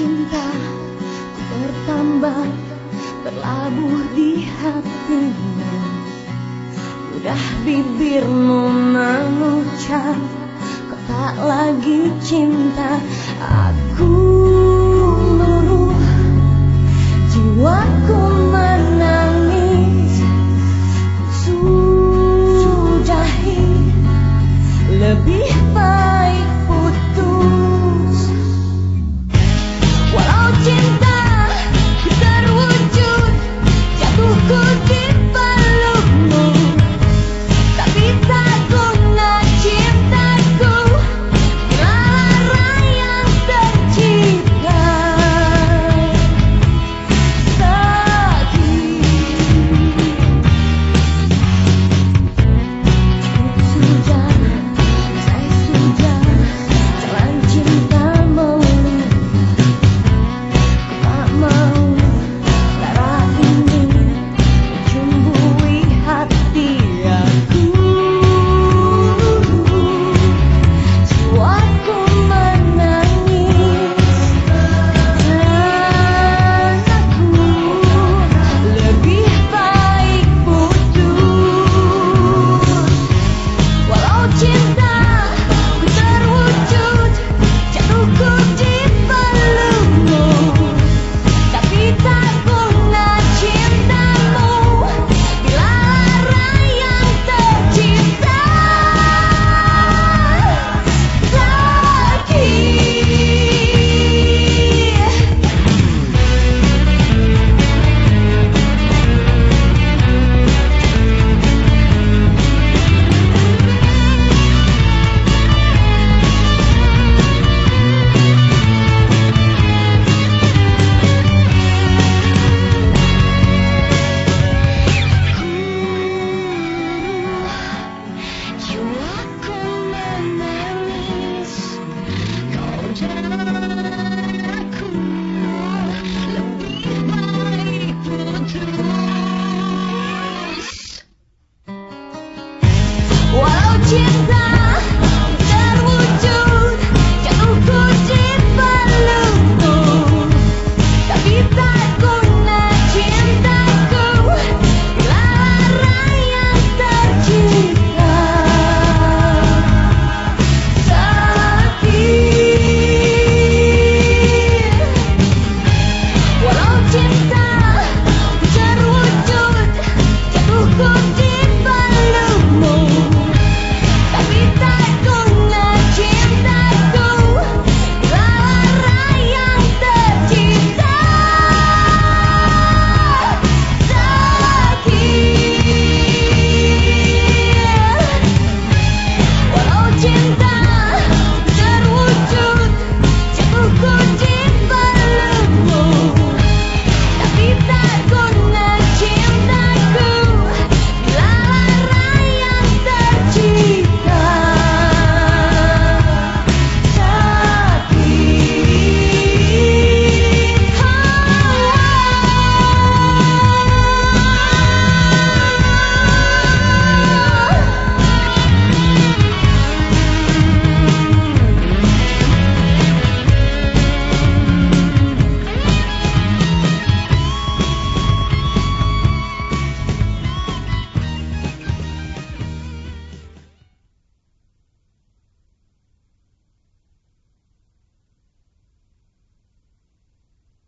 cinta ku bertambah berlabuh di hatimu. Udah bibirmu mengucap kau tak lagi cinta. Aku jiwaku menangis. Lebih watching Imagine